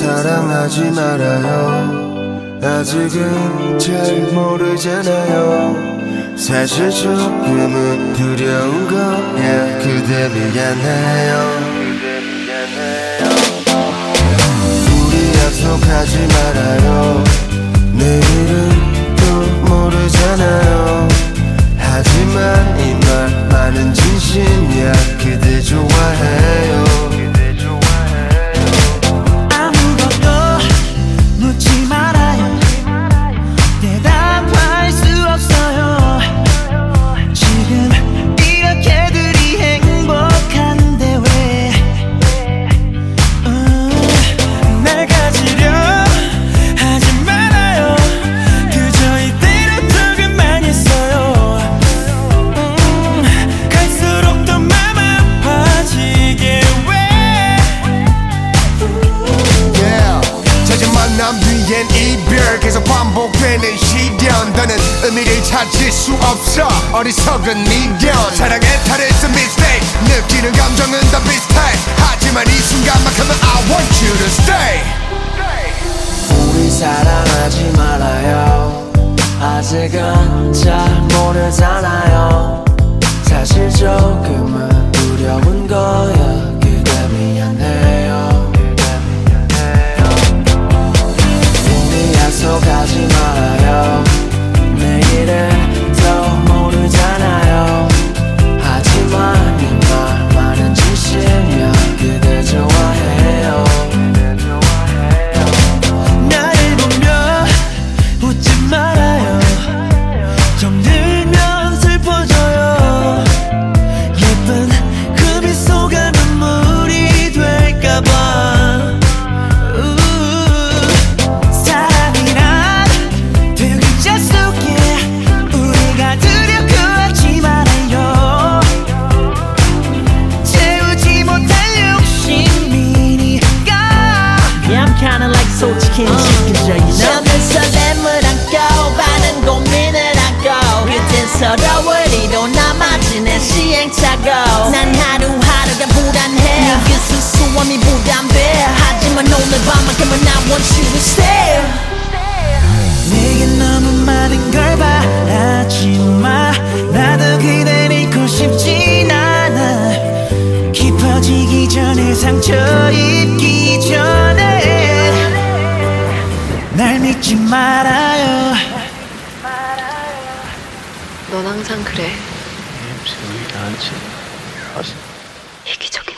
사랑하지 말아요. 아직은 잘 모르잖아요. 사실 조금은 두려운 거야. 그대 미안해요. 우리 약속하지 말아요 반복되는 시련 더는 의미를 찾을 수 없어. 어리석은 미련 사랑에 탈해서 mistake. 느끼는 감정은 다 비슷해. 하지만 이 순간만큼은 I want you to stay. 우리 사랑하지 말아요. 아직은 잘 모르잖아요. 사실 조금은 I'm kinda like 솔직히 시켜져 you know. 너는 설렘을 안고 많은 고민을 안고 그땐 서러울 이도 남아진 내 시행착오 난 하루하루가 불안해 네그 수수함이 부담돼 하지만 오늘 밤만큼은 I want you to stay 말아요. 넌 항상 그래. 이기적